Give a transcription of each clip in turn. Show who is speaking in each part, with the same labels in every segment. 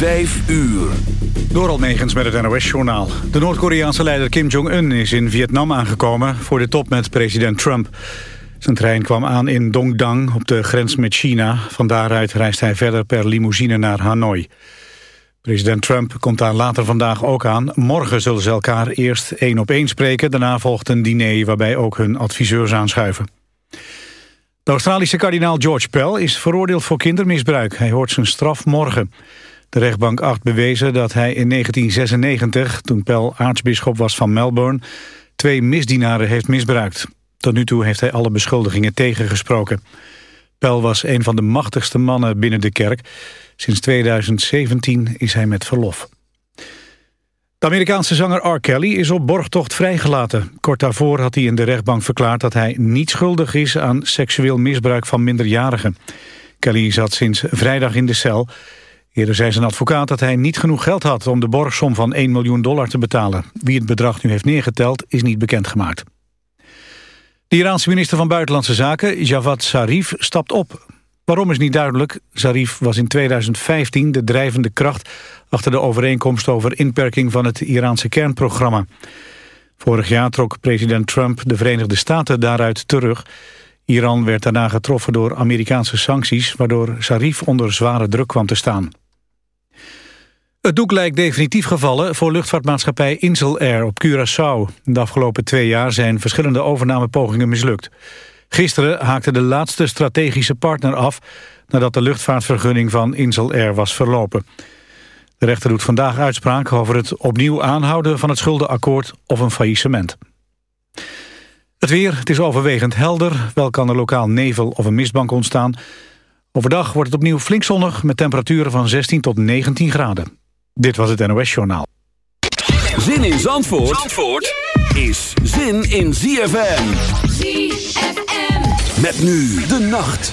Speaker 1: Vijf uur.
Speaker 2: Door Almegens met het NOS-journaal. De Noord-Koreaanse leider Kim Jong-un is in Vietnam aangekomen... voor de top met president Trump. Zijn trein kwam aan in Dongdang op de grens met China. Van daaruit reist hij verder per limousine naar Hanoi. President Trump komt daar later vandaag ook aan. Morgen zullen ze elkaar eerst één op één spreken. Daarna volgt een diner waarbij ook hun adviseurs aanschuiven. De Australische kardinaal George Pell is veroordeeld voor kindermisbruik. Hij hoort zijn straf morgen. De rechtbank acht bewezen dat hij in 1996, toen Pell aartsbisschop was van Melbourne, twee misdienaren heeft misbruikt. Tot nu toe heeft hij alle beschuldigingen tegengesproken. Pell was een van de machtigste mannen binnen de kerk. Sinds 2017 is hij met verlof. De Amerikaanse zanger R. Kelly is op borgtocht vrijgelaten. Kort daarvoor had hij in de rechtbank verklaard dat hij niet schuldig is aan seksueel misbruik van minderjarigen. Kelly zat sinds vrijdag in de cel. Eerder zei zijn advocaat dat hij niet genoeg geld had om de borgsom van 1 miljoen dollar te betalen. Wie het bedrag nu heeft neergeteld is niet bekendgemaakt. De Iraanse minister van Buitenlandse Zaken, Javad Zarif, stapt op. Waarom is niet duidelijk. Zarif was in 2015 de drijvende kracht achter de overeenkomst over inperking van het Iraanse kernprogramma. Vorig jaar trok president Trump de Verenigde Staten daaruit terug. Iran werd daarna getroffen door Amerikaanse sancties... waardoor Zarif onder zware druk kwam te staan. Het doek lijkt definitief gevallen voor luchtvaartmaatschappij Insel Air op Curaçao. De afgelopen twee jaar zijn verschillende overnamepogingen mislukt. Gisteren haakte de laatste strategische partner af... nadat de luchtvaartvergunning van Insel Air was verlopen. De rechter doet vandaag uitspraak over het opnieuw aanhouden van het schuldenakkoord of een faillissement. Het weer, het is overwegend helder. Wel kan er lokaal nevel of een mistbank ontstaan. Overdag wordt het opnieuw flink zonnig met temperaturen van 16 tot 19 graden. Dit was het NOS Journaal.
Speaker 1: Zin in Zandvoort, Zandvoort is zin in ZFM. ZFM. Met nu de nacht.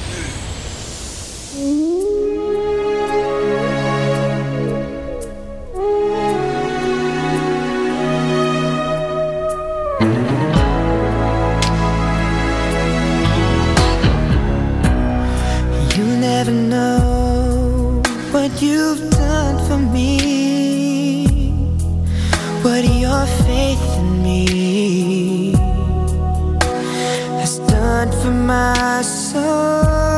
Speaker 3: never know what you've my soul.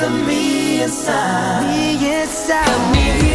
Speaker 3: leaving me inside. Me inside.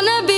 Speaker 4: Cold as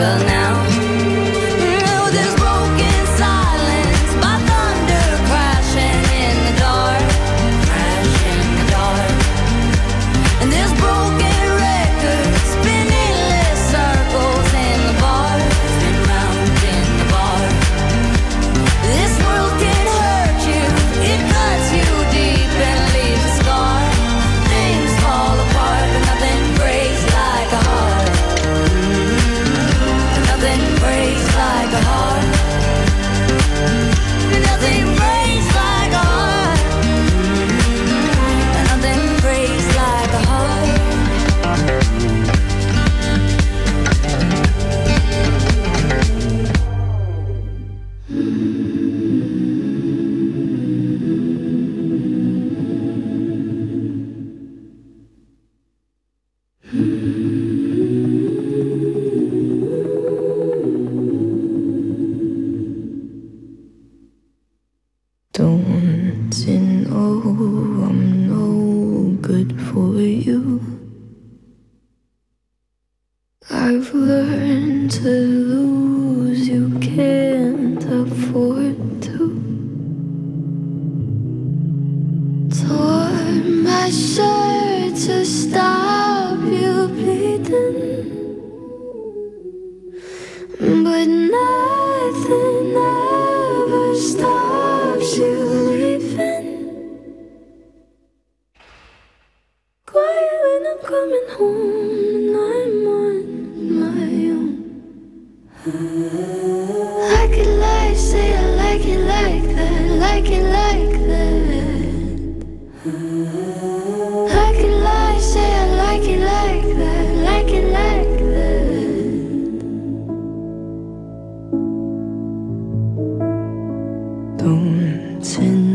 Speaker 5: will now.
Speaker 4: 从前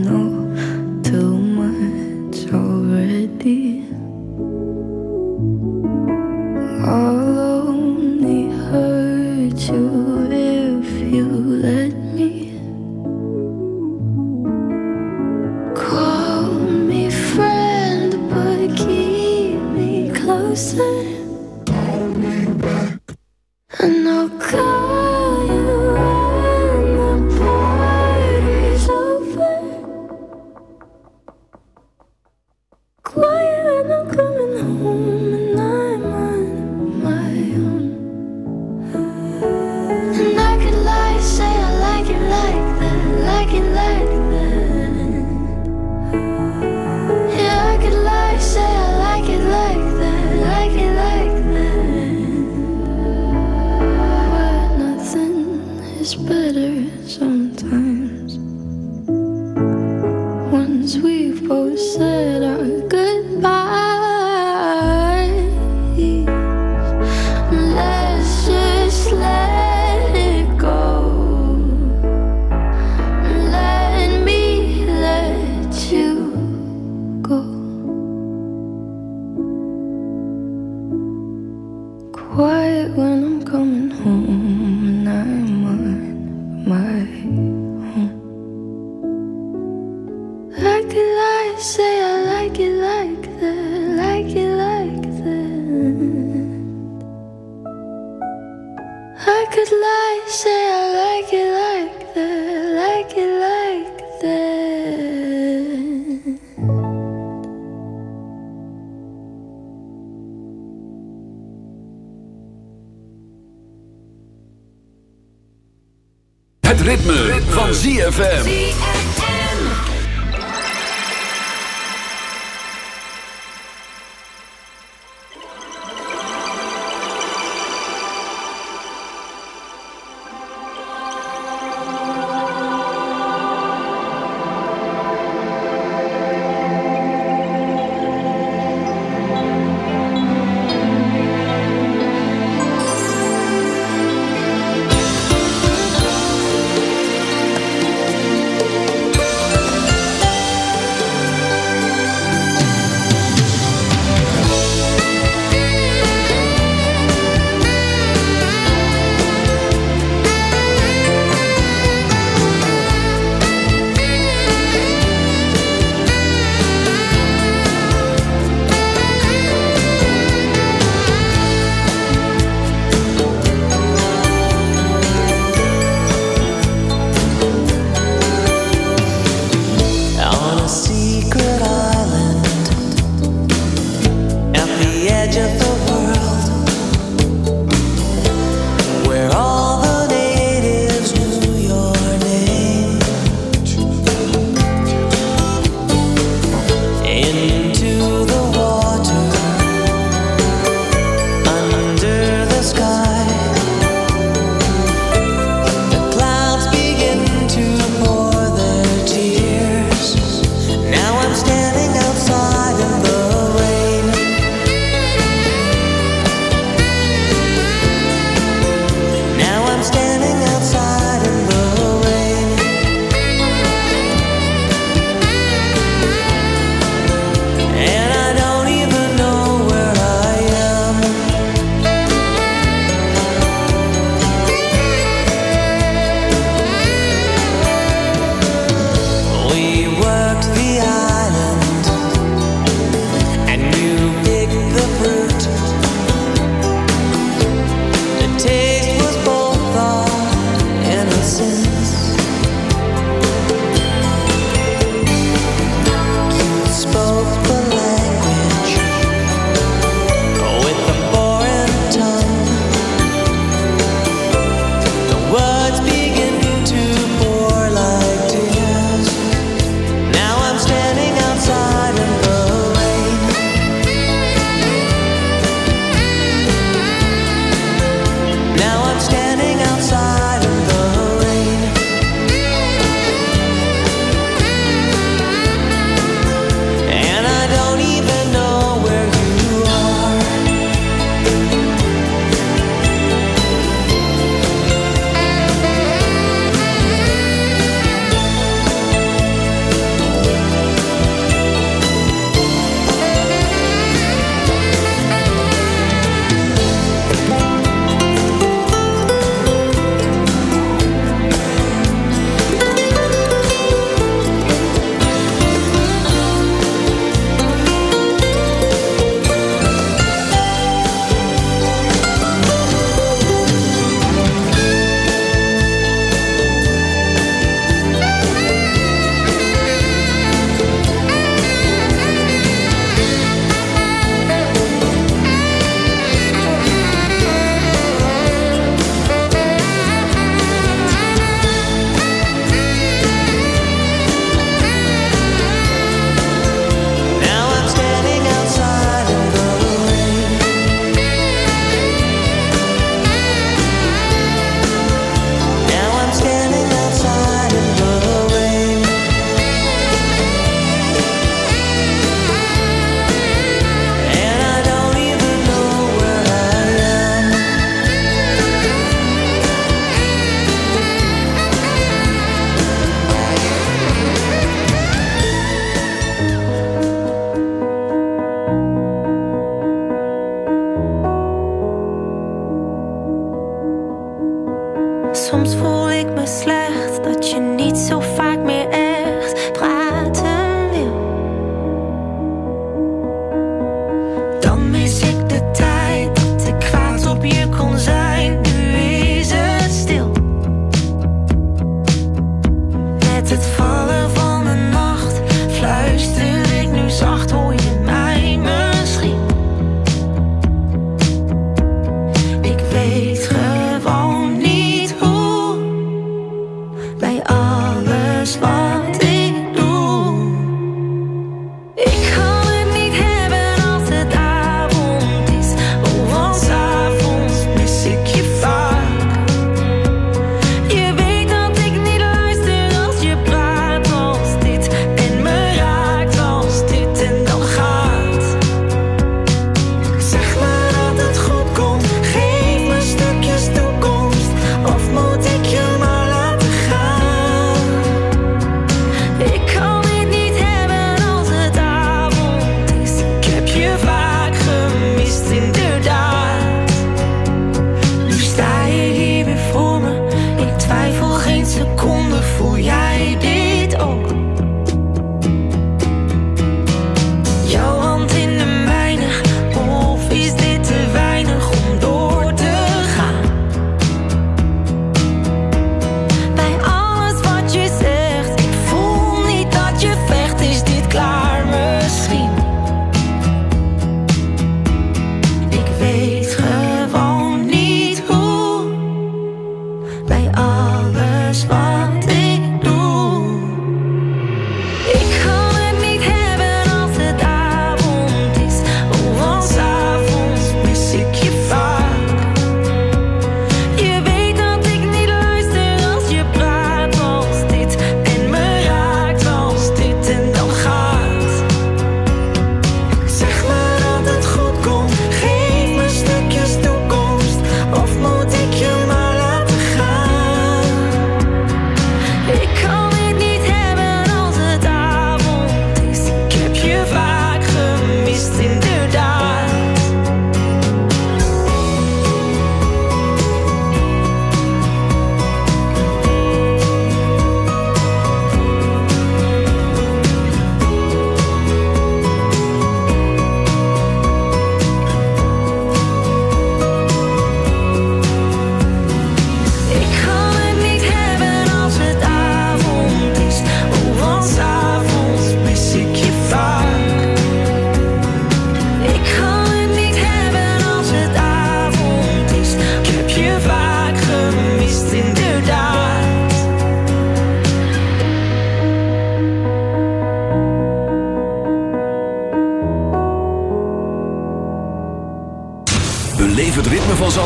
Speaker 1: ritme, van ZFM.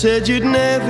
Speaker 6: said you'd never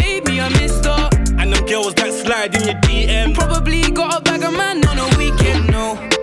Speaker 7: in your DM.
Speaker 8: Probably got a bag of man on a no.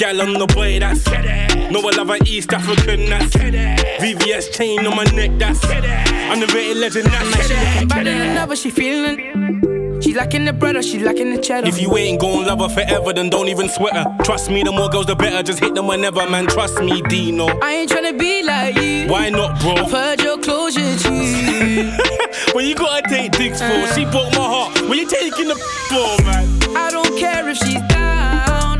Speaker 7: Big gal on the boy, that's No, I love an East African, that's VVS chain on my neck, that's Underrated legend,
Speaker 8: She looking
Speaker 7: that's
Speaker 8: better than ever, she feeling. She She lacking the bread or she lacking the cheddar.
Speaker 7: If you ain't gon' love her forever, then don't even sweat her. Trust me, the more girls, the better. Just hit them whenever, man. Trust me, Deno.
Speaker 8: I ain't tryna be like you.
Speaker 7: Why not, bro?
Speaker 8: I've heard your closure, G.
Speaker 7: When you gotta take dicks for, she broke my heart. When you taking the for, man.
Speaker 8: I don't care if she's down.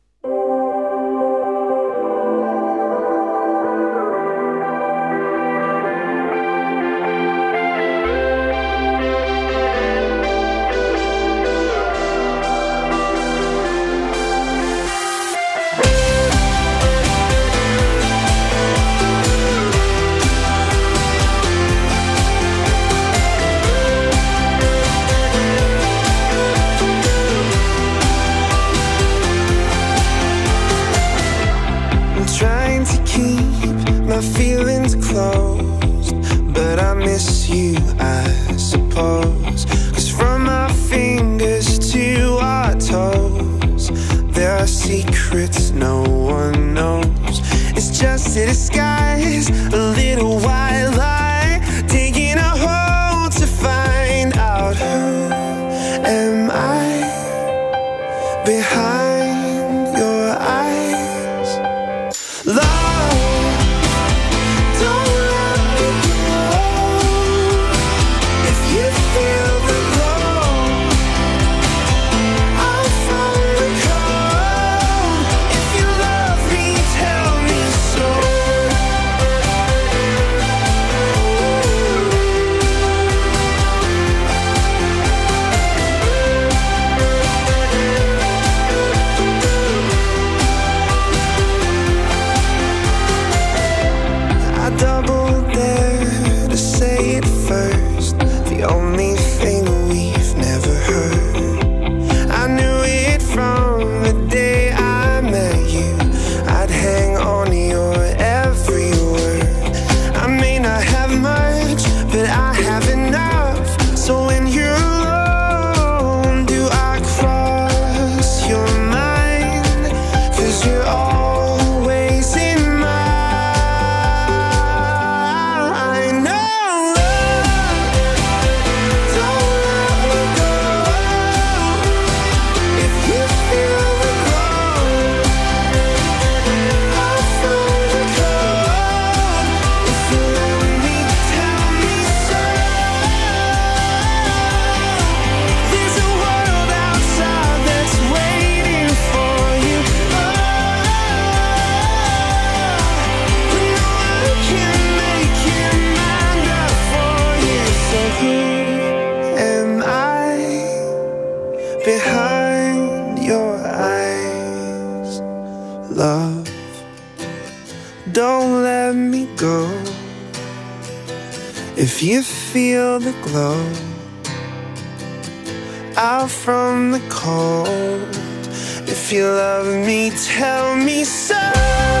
Speaker 9: Cause from our fingers to our toes, there are secrets no one knows. It's just a disguise, a little white lie, Don't let me go. If you feel the glow out from the cold. If you love me, tell me so.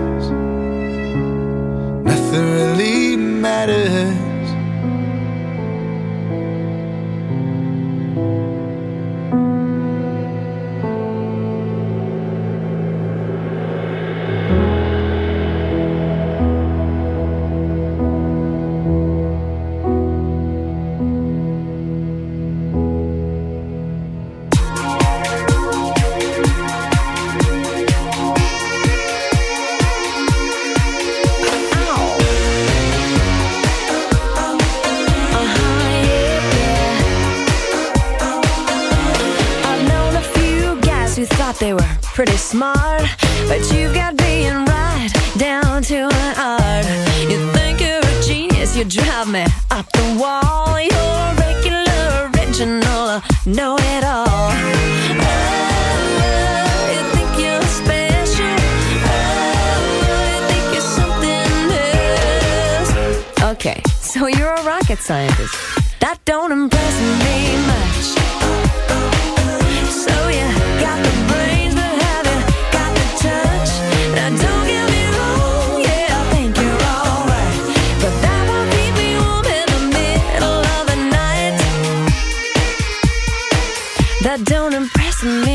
Speaker 4: Don't impress me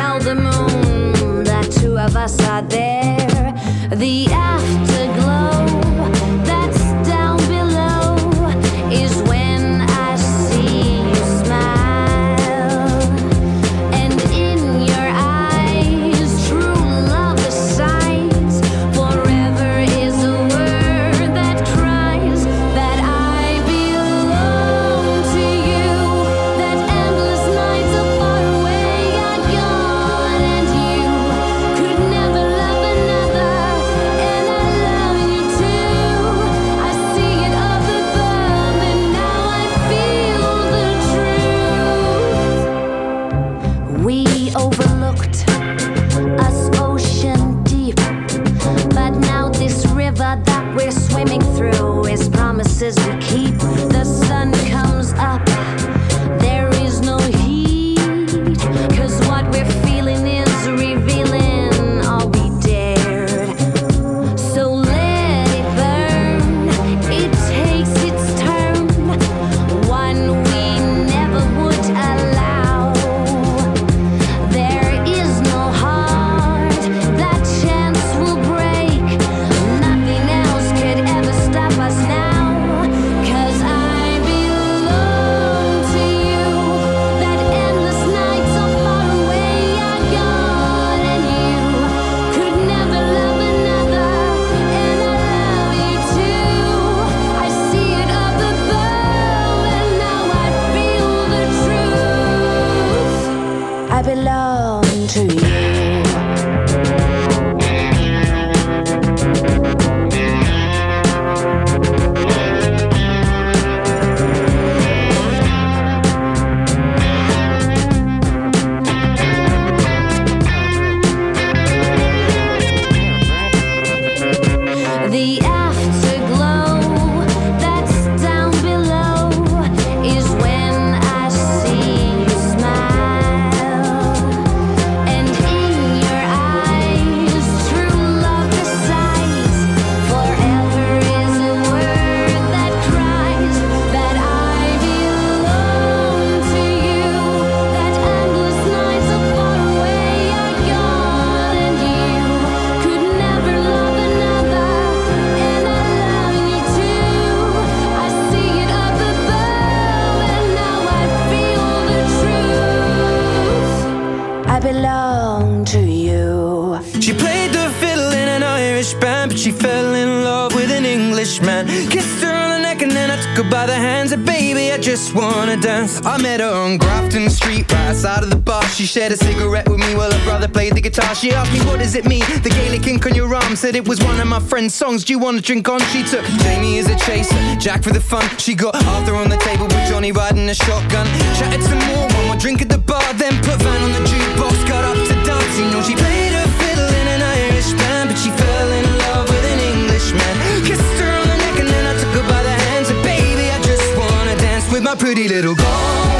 Speaker 4: tell the moon that two of us are there. The afterglow.
Speaker 10: Arm said it was one of my friend's songs. Do you wanna drink on? She took Jamie as a chaser, Jack for the fun. She got Arthur on the table with Johnny riding a shotgun. Chatted some more, one more drink at the bar, then put Van on the jukebox, got up to dance. You know she played her fiddle in an Irish band, but she fell in love with an Englishman. Kissed her on the neck and then I took her by the hands. And baby, I just wanna dance with my pretty little Galway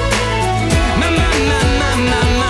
Speaker 10: My, my,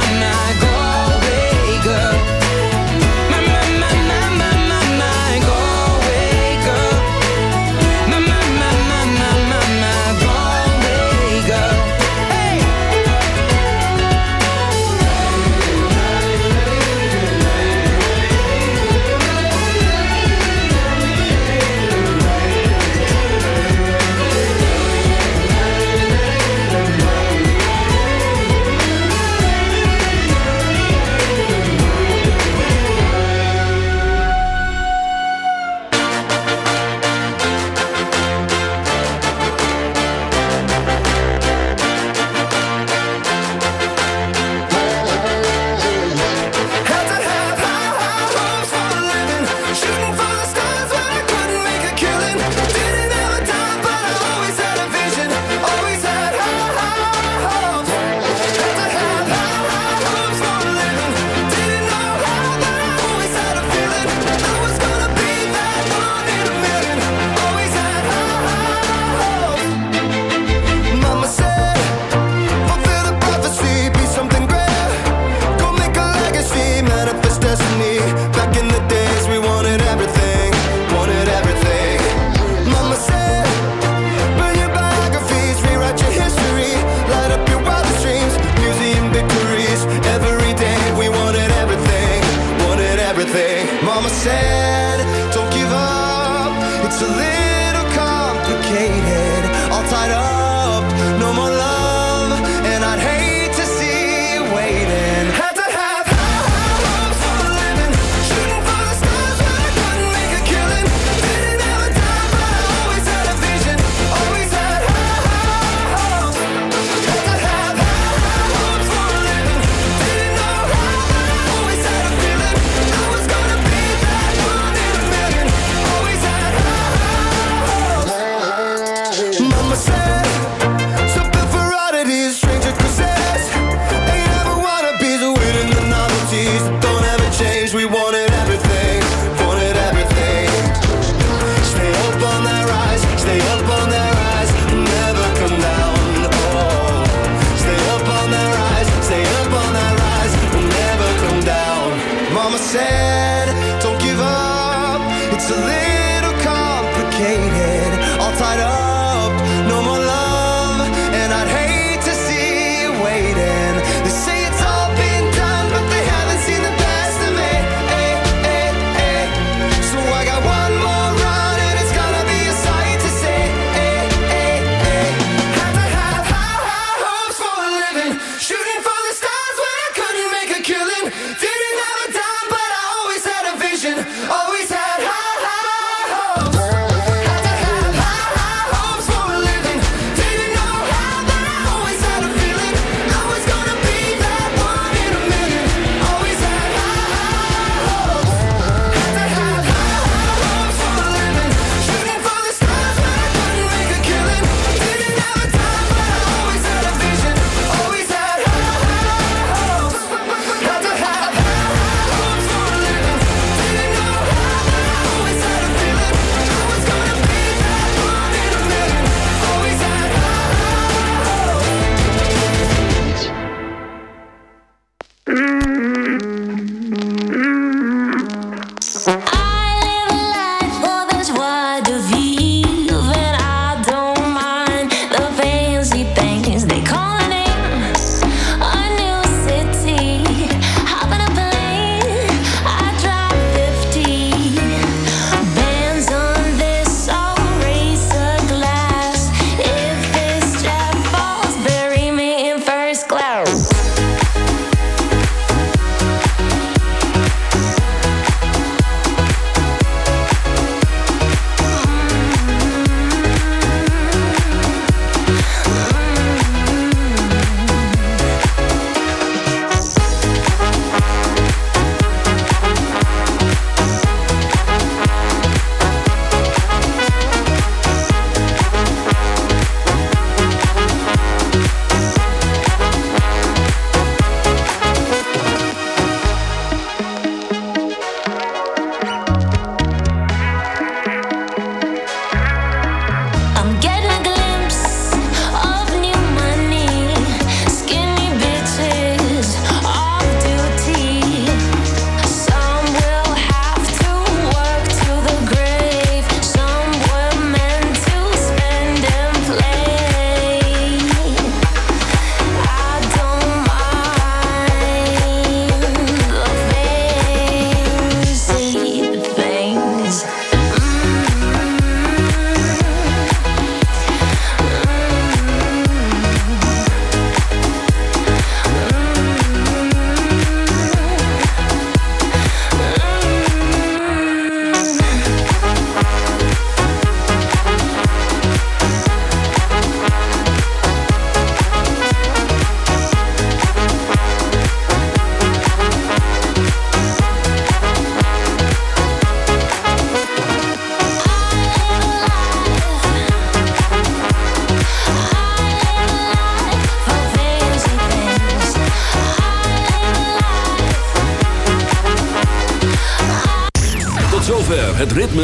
Speaker 10: up.